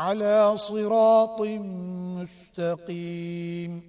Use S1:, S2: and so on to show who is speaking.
S1: على صراط مستقيم.